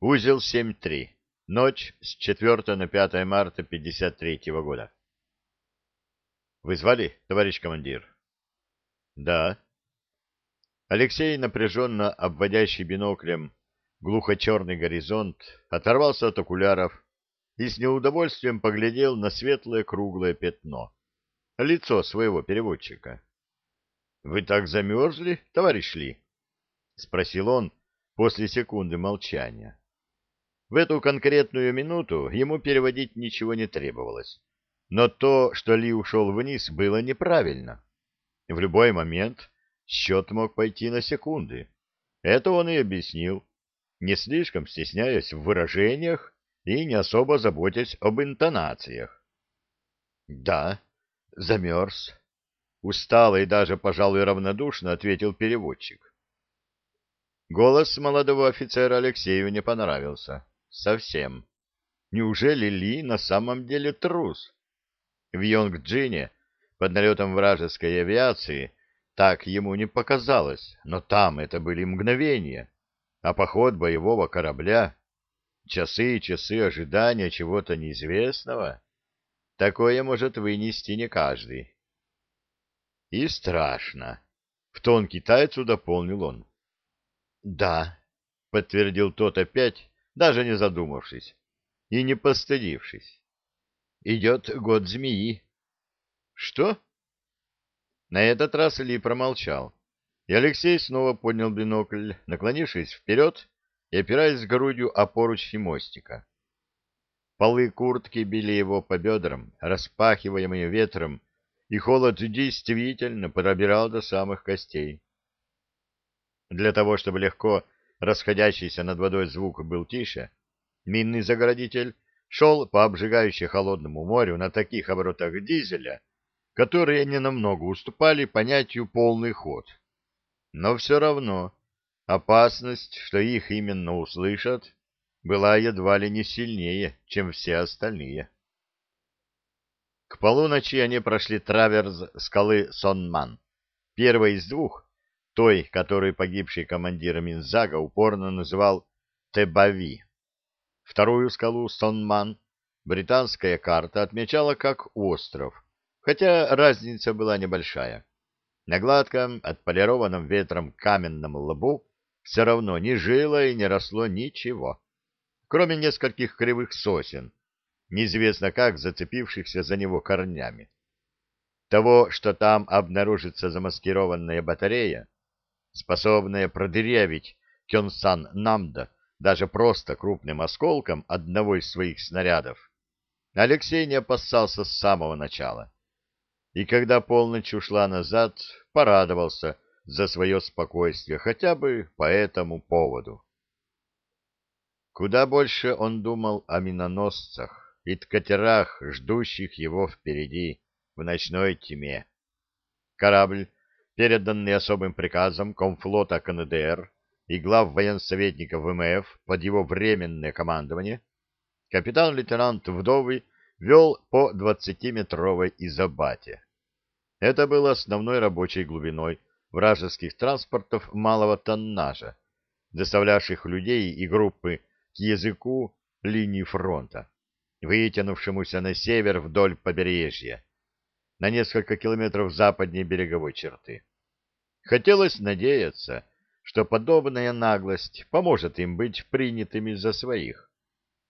Узел 7.3. Ночь с 4 на 5 марта 53 года. Вы звали, товарищ командир? Да. Алексей, напряженно обводящий биноклем глухо-черный горизонт, оторвался от окуляров и с неудовольствием поглядел на светлое круглое пятно. Лицо своего переводчика. — Вы так замерзли, товарищ Ли? — спросил он после секунды молчания. В эту конкретную минуту ему переводить ничего не требовалось. Но то, что Ли ушел вниз, было неправильно. В любой момент счет мог пойти на секунды. Это он и объяснил, не слишком стесняясь в выражениях и не особо заботясь об интонациях. — Да, замерз. Устало и даже, пожалуй, равнодушно ответил переводчик. Голос молодого офицера Алексею не понравился. Совсем. Неужели Ли на самом деле трус? В Йонг-Джине, под налетом вражеской авиации, так ему не показалось, но там это были мгновения, а поход боевого корабля — часы и часы ожидания чего-то неизвестного. Такое может вынести не каждый. И страшно. В тон китайцу дополнил он. — Да, — подтвердил тот опять, даже не задумавшись и не постыдившись. Идет год змеи. Что? На этот раз Ли промолчал, и Алексей снова поднял бинокль, наклонившись вперед и опираясь грудью о поручни мостика. Полы куртки били его по бедрам, распахиваемые ветром, и холод действительно пробирал до самых костей. Для того, чтобы легко расходящийся над водой звук был тише, минный заградитель шел по обжигающе холодному морю на таких оборотах дизеля, которые ненамного уступали понятию полный ход. Но все равно опасность, что их именно услышат, была едва ли не сильнее, чем все остальные. К полуночи они прошли траверс скалы Сонман, первой из двух, той, которую погибший командир Минзага упорно называл Тебави. Вторую скалу Сонман британская карта отмечала как остров, хотя разница была небольшая. На гладком, отполированном ветром каменном лбу все равно не жило и не росло ничего, кроме нескольких кривых сосен, неизвестно как зацепившихся за него корнями. Того, что там обнаружится замаскированная батарея, способная продырявить Кёнсан Намда даже просто крупным осколком одного из своих снарядов, Алексей не опасался с самого начала. И когда полночь ушла назад, порадовался за свое спокойствие хотя бы по этому поводу. Куда больше он думал о миноносцах и катерах, ждущих его впереди в ночной тьме. Корабль переданный особым приказом комфлота КНДР и глав военсоветников ВМФ под его временное командование, капитан-лейтенант Вдовый вел по 20-метровой изобате. Это было основной рабочей глубиной вражеских транспортов малого тоннажа, доставлявших людей и группы к языку линии фронта, вытянувшемуся на север вдоль побережья, на несколько километров западнее береговой черты. Хотелось надеяться, что подобная наглость поможет им быть принятыми за своих,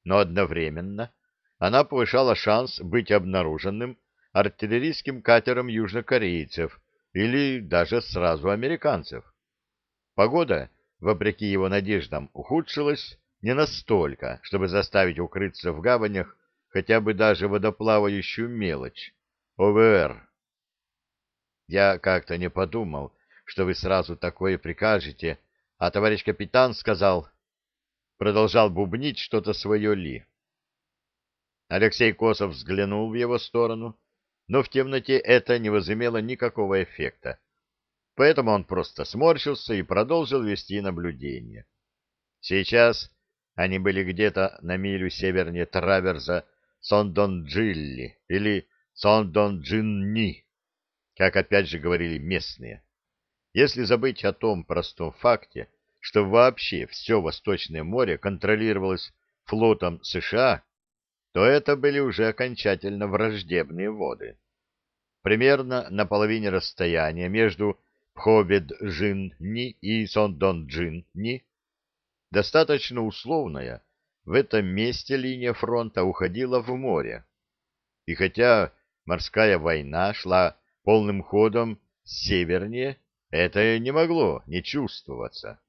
но одновременно она повышала шанс быть обнаруженным артиллерийским катером южнокорейцев или даже сразу американцев. Погода, вопреки его надеждам, ухудшилась не настолько, чтобы заставить укрыться в гаванях хотя бы даже водоплавающую мелочь, ОВР. Я как-то не подумал, что вы сразу такое прикажете, а товарищ капитан сказал... Продолжал бубнить что-то свое Ли. Алексей Косов взглянул в его сторону, но в темноте это не возымело никакого эффекта. Поэтому он просто сморщился и продолжил вести наблюдение. Сейчас они были где-то на милю севернее траверза Сондон-Джилли или Сондон-Джинни, как опять же говорили местные. Если забыть о том простом факте, что вообще все Восточное море контролировалось флотом США, то это были уже окончательно враждебные воды. Примерно на половине расстояния между Пхобед-Джин-Ни и Сондон-Джин-Ни достаточно условная, в этом месте линия фронта уходила в море. И хотя морская война шла полным ходом севернее, это не могло не чувствоваться.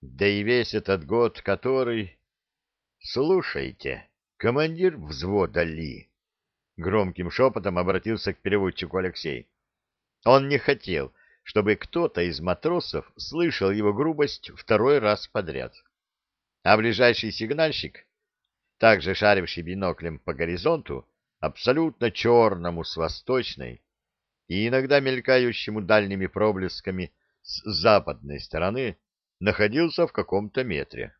Да и весь этот год, который... Слушайте, командир взвода Ли, громким шепотом обратился к переводчику Алексей. Он не хотел, чтобы кто-то из матросов слышал его грубость второй раз подряд. А ближайший сигнальщик, также шаривший биноклем по горизонту, абсолютно черному с восточной и иногда мелькающему дальними проблесками с западной стороны, находился в каком-то метре.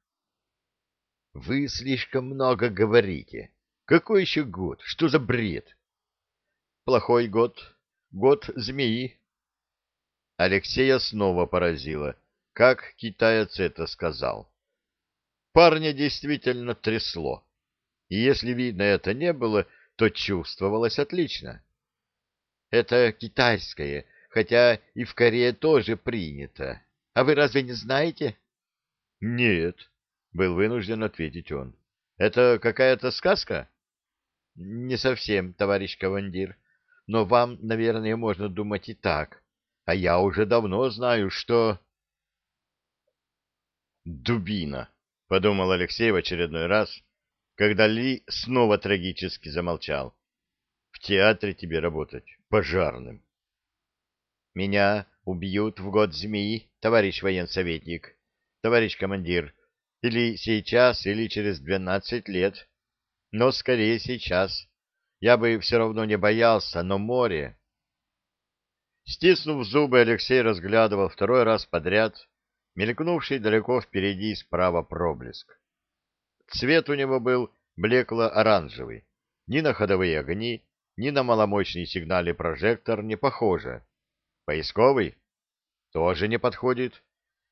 — Вы слишком много говорите. Какой еще год? Что за бред? — Плохой год. Год змеи. Алексея снова поразило, как китаец это сказал. Парня действительно трясло, и если видно это не было, то чувствовалось отлично. Это китайское, хотя и в Корее тоже принято. А вы разве не знаете? — Нет, — был вынужден ответить он. — Это какая-то сказка? — Не совсем, товарищ командир. Но вам, наверное, можно думать и так. А я уже давно знаю, что... «Дубина!» — подумал Алексей в очередной раз, когда Ли снова трагически замолчал. «В театре тебе работать, пожарным». «Меня убьют в год змеи, товарищ военсоветник, товарищ командир, или сейчас, или через двенадцать лет, но скорее сейчас. Я бы все равно не боялся, но море...» Стиснув зубы, Алексей разглядывал второй раз подряд мелькнувший далеко впереди справа проблеск. Цвет у него был блекло-оранжевый. Ни на ходовые огни, ни на маломощный сигнальный прожектор не похоже. Поисковый? Тоже не подходит.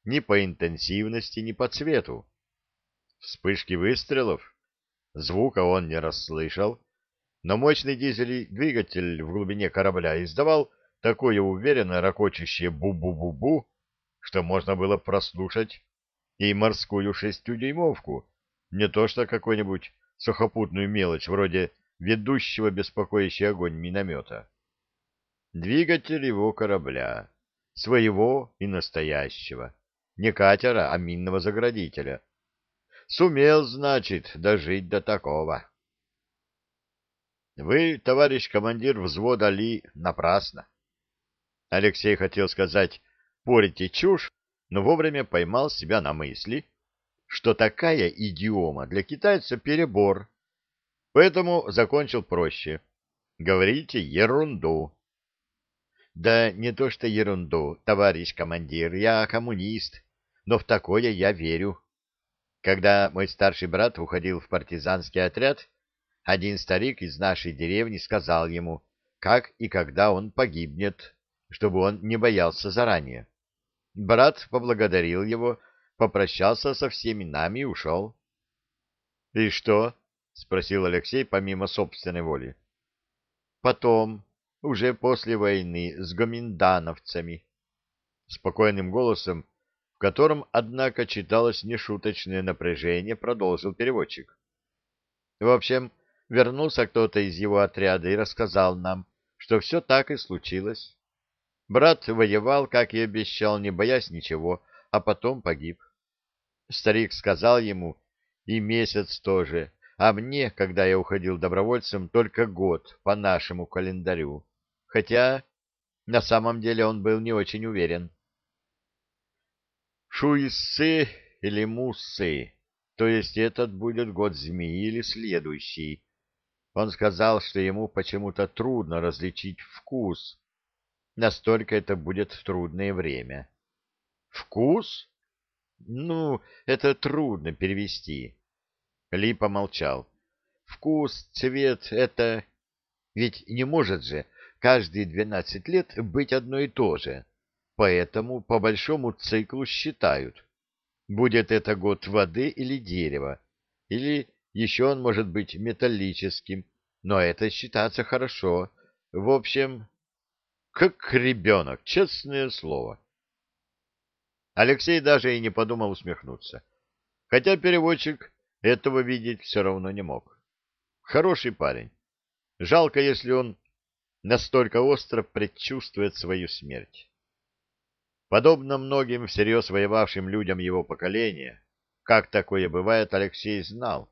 Ни по интенсивности, ни по цвету. Вспышки выстрелов? Звука он не расслышал, но мощный дизельный двигатель в глубине корабля издавал такое уверенное ракочущее бу-бу-бу-бу, что можно было прослушать и морскую шестидюймовку, не то что какую-нибудь сухопутную мелочь вроде ведущего беспокоящий огонь миномета. Двигатель его корабля, своего и настоящего, не катера, а минного заградителя. Сумел, значит, дожить до такого. Вы, товарищ командир взвода Ли, напрасно. Алексей хотел сказать «порите чушь», но вовремя поймал себя на мысли, что такая идиома для китайца перебор, поэтому закончил проще. Говорите ерунду. Да не то что ерунду, товарищ командир, я коммунист, но в такое я верю. Когда мой старший брат уходил в партизанский отряд, один старик из нашей деревни сказал ему, как и когда он погибнет, чтобы он не боялся заранее. Брат поблагодарил его, попрощался со всеми нами и ушел. — И что? — спросил Алексей помимо собственной воли. — Потом, уже после войны с гоминдановцами. Спокойным голосом, в котором, однако, читалось нешуточное напряжение, продолжил переводчик. В общем, вернулся кто-то из его отряда и рассказал нам, что все так и случилось. Брат воевал, как и обещал, не боясь ничего, а потом погиб. Старик сказал ему, и месяц тоже, а мне, когда я уходил добровольцем, только год по нашему календарю хотя на самом деле он был не очень уверен. Шуйсы или муссы, то есть этот будет год змеи или следующий. Он сказал, что ему почему-то трудно различить вкус. Настолько это будет трудное время. Вкус? Ну, это трудно перевести. Ли помолчал. Вкус, цвет — это... Ведь не может же каждые двенадцать лет быть одно и то же. поэтому по большому циклу считают, будет это год воды или дерева, или еще он может быть металлическим, но это считаться хорошо. В общем, как ребенок, честное слово. Алексей даже и не подумал усмехнуться, хотя переводчик этого видеть все равно не мог. Хороший парень. Жалко, если он настолько остро предчувствует свою смерть. Подобно многим всерьез воевавшим людям его поколения, как такое бывает, Алексей знал.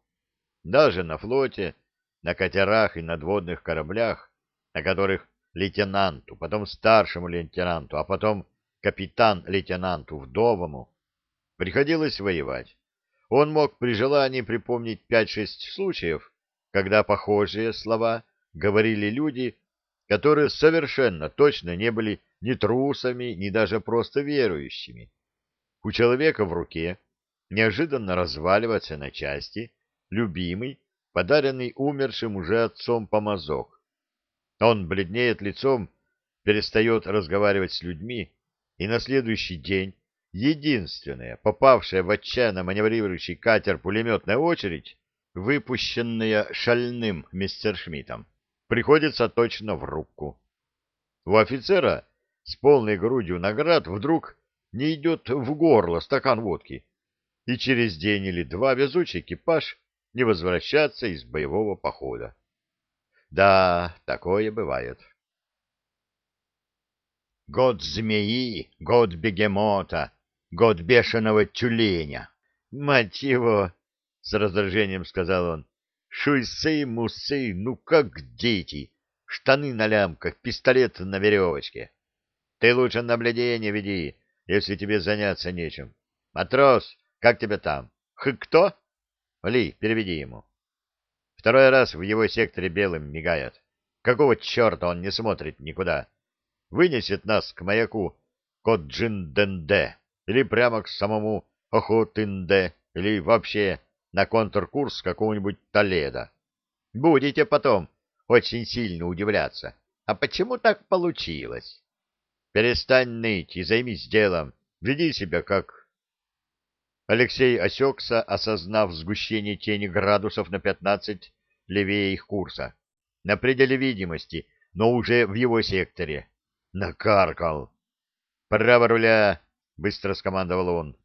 Даже на флоте, на катерах и надводных кораблях, на которых лейтенанту, потом старшему лейтенанту, а потом капитан-лейтенанту вдовому приходилось воевать. Он мог при желании припомнить пять-шесть случаев, когда похожие слова говорили люди, которые совершенно точно не были ни трусами, ни даже просто верующими. У человека в руке неожиданно разваливается на части любимый, подаренный умершим уже отцом помазок. Он бледнеет лицом, перестает разговаривать с людьми, и на следующий день единственная, попавшая в отчаянно маневрирующий катер пулеметная очередь, выпущенная шальным мистершмиттом, приходится точно в руку. У офицера с полной грудью наград вдруг не идет в горло стакан водки, и через день или два везучий экипаж не возвращаться из боевого похода. Да, такое бывает. Год змеи, год бегемота, год бешеного тюленя. Мать его, с раздражением сказал он. Шуйсы, мусы, ну как дети. Штаны на лямках, пистолет на веревочке. Ты лучше наблюдение веди, если тебе заняться нечем. Матрос, как тебя там? Х кто? Ли, переведи ему. Второй раз в его секторе белым мигает. Какого черта он не смотрит никуда? Вынесет нас к маяку Коджинденде или прямо к самому Охотынде или вообще на контркурс какого-нибудь Толеда. Будете потом очень сильно удивляться. А почему так получилось? Перестань ныть и займись делом. Веди себя как... Алексей осекся, осознав сгущение тени градусов на пятнадцать левее их курса. На пределе видимости, но уже в его секторе. Накаркал. «Право руля!» — быстро скомандовал он.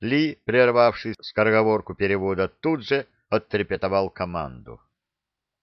Ли, прервавший скороговорку перевода, тут же оттрепетовал команду.